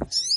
Thanks.